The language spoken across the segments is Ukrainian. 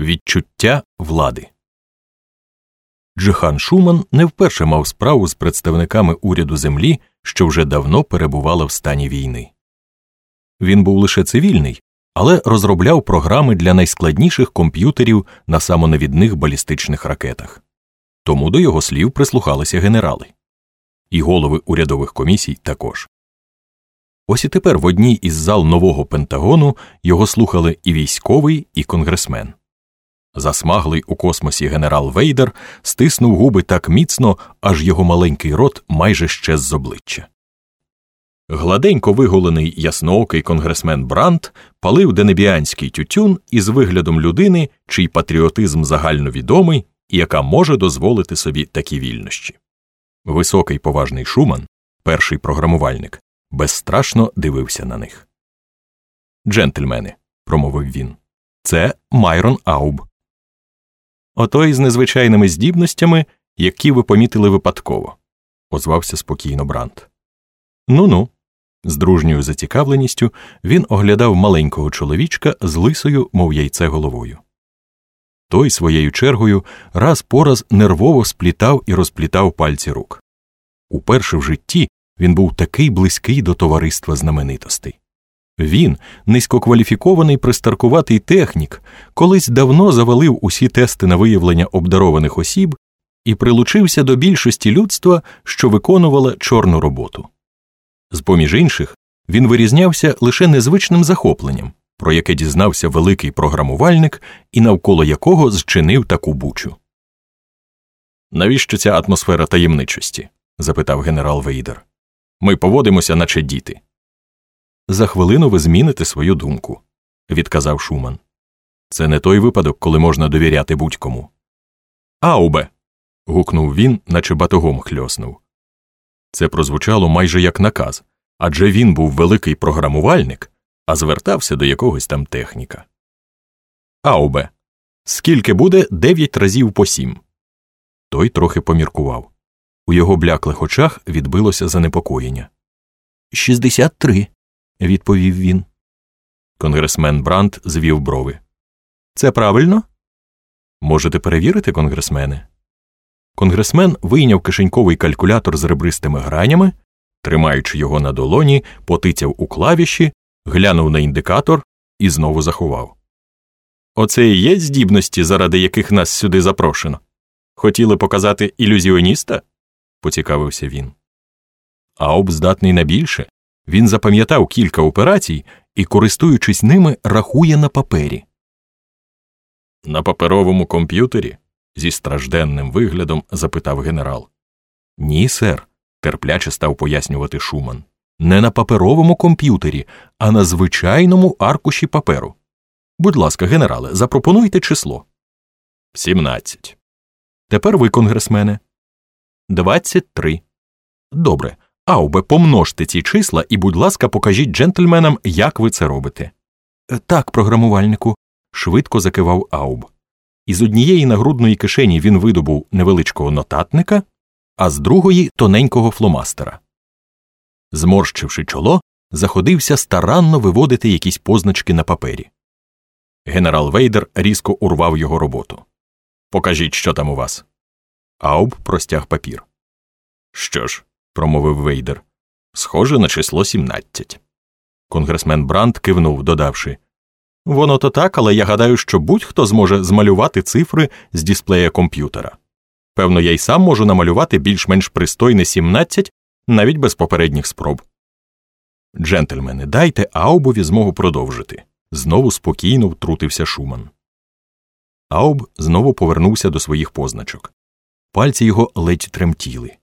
Відчуття влади Джихан Шуман не вперше мав справу з представниками уряду землі, що вже давно перебувала в стані війни. Він був лише цивільний, але розробляв програми для найскладніших комп'ютерів на самонавідних балістичних ракетах. Тому до його слів прислухалися генерали, і голови урядових комісій також. Ось і тепер в одній із зал нового Пентагону його слухали і військовий, і конгресмен. Засмаглий у космосі генерал Вейдер стиснув губи так міцно, аж його маленький рот майже щез з обличчя. Гладенько виголений ясноокий конгресмен Брант палив денебіанський тютюн із виглядом людини, чий патріотизм загальновідомий і яка може дозволити собі такі вільнощі. Високий поважний Шуман, перший програмувальник, безстрашно дивився на них. Джентльмени, промовив він, це Майрон Ауб. Ото із незвичайними здібностями, які ви помітили випадково, озвався спокійно Брант. Ну ну. З дружньою зацікавленістю він оглядав маленького чоловічка з лисою, мов яйце головою. Той своєю чергою раз по раз нервово сплітав і розплітав пальці рук. Уперше в житті він був такий близький до товариства знаменитостей. Він, низькокваліфікований пристаркуватий технік, колись давно завалив усі тести на виявлення обдарованих осіб і прилучився до більшості людства, що виконувала чорну роботу. З поміж інших, він вирізнявся лише незвичним захопленням, про яке дізнався великий програмувальник і навколо якого зчинив таку бучу. Навіщо ця атмосфера таємничості? запитав генерал Вейдер. Ми поводимося, наче діти. За хвилину ви зміните свою думку, відказав Шуман. Це не той випадок, коли можна довіряти будь-кому. Аубе. гукнув він, наче батогом хльоснув. Це прозвучало майже як наказ, адже він був великий програмувальник, а звертався до якогось там техніка. Аубе. Скільки буде дев'ять разів по сім? Той трохи поміркував. У його бляклих очах відбилося занепокоєння. Шістдесят три, відповів він. Конгресмен Брант звів брови. Це правильно? Можете перевірити, конгресмене? Конгресмен вийняв кишеньковий калькулятор з ребристими гранями, тримаючи його на долоні, потицяв у клавіші, глянув на індикатор і знову заховав. Оце і є здібності, заради яких нас сюди запрошено. Хотіли показати ілюзіоніста? поцікавився він. Ауб здатний на більше. Він запам'ятав кілька операцій і, користуючись ними, рахує на папері. На паперовому комп'ютері? зі стражденним виглядом запитав генерал. Ні, сер, терпляче став пояснювати Шуман. Не на паперовому комп'ютері, а на звичайному аркуші паперу. Будь ласка, генерале, запропонуйте число. Сімнадцять. Тепер ви, конгресмене. Двадцять три. Добре. Аубе, помножте ці числа і, будь ласка, покажіть джентльменам, як ви це робите. Так, програмувальнику, швидко закивав Ауб. Із однієї нагрудної кишені він видобув невеличкого нотатника, а з другої тоненького фломастера. Зморщивши чоло, заходився старанно виводити якісь позначки на папері. Генерал Вейдер різко урвав його роботу. Покажіть, що там у вас. Ауб простяг папір. Що ж, промовив Вейдер, схоже на число 17. Конгресмен Бранд кивнув, додавши Воно то так, але я гадаю, що будь-хто зможе змалювати цифри з дисплея комп'ютера. Певно, я й сам можу намалювати більш-менш пристойне 17, навіть без попередніх спроб. Джентльмени, дайте Аубові змогу продовжити. Знову спокійно втрутився Шуман. Ауб знову повернувся до своїх позначок. Пальці його ледь тремтіли.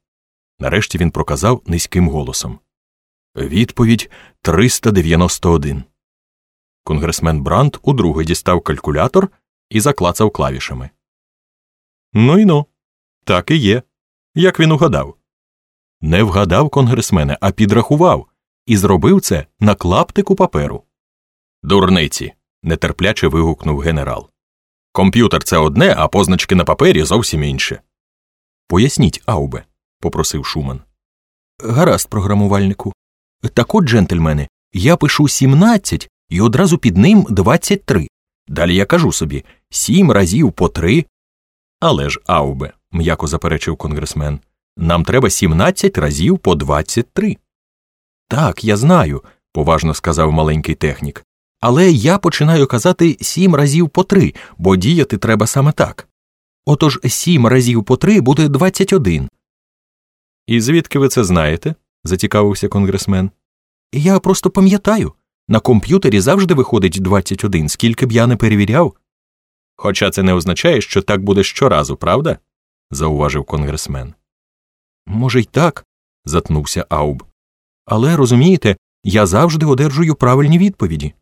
Нарешті він проказав низьким голосом Відповідь 391. Конгресмен Брант удруге дістав калькулятор і заклацав клавішами. Ну й ну, так і є. Як він угадав? Не вгадав конгресмене, а підрахував і зробив це на клаптику паперу. Дурниці. нетерпляче вигукнув генерал. Комп'ютер це одне, а позначки на папері зовсім інше. Поясніть, Аубе, попросив Шуман. Гаразд, програмувальнику. Так от, джентльмени, я пишу 17 і одразу під ним 23. Далі я кажу собі сім разів по три. Але ж, Аубе, м'яко заперечив конгресмен, нам треба сімнадцять разів по двадцять три. Так, я знаю, поважно сказав маленький технік. Але я починаю казати сім разів по три, бо діяти треба саме так. Отож сім разів по три буде двадцять один. І звідки ви це знаєте? зацікавився конгресмен. Я просто пам'ятаю. На комп'ютері завжди виходить 21, скільки б я не перевіряв. Хоча це не означає, що так буде щоразу, правда? зауважив конгресмен. Може, й так, затнувся Ауб. Але розумієте, я завжди одержую правильні відповіді.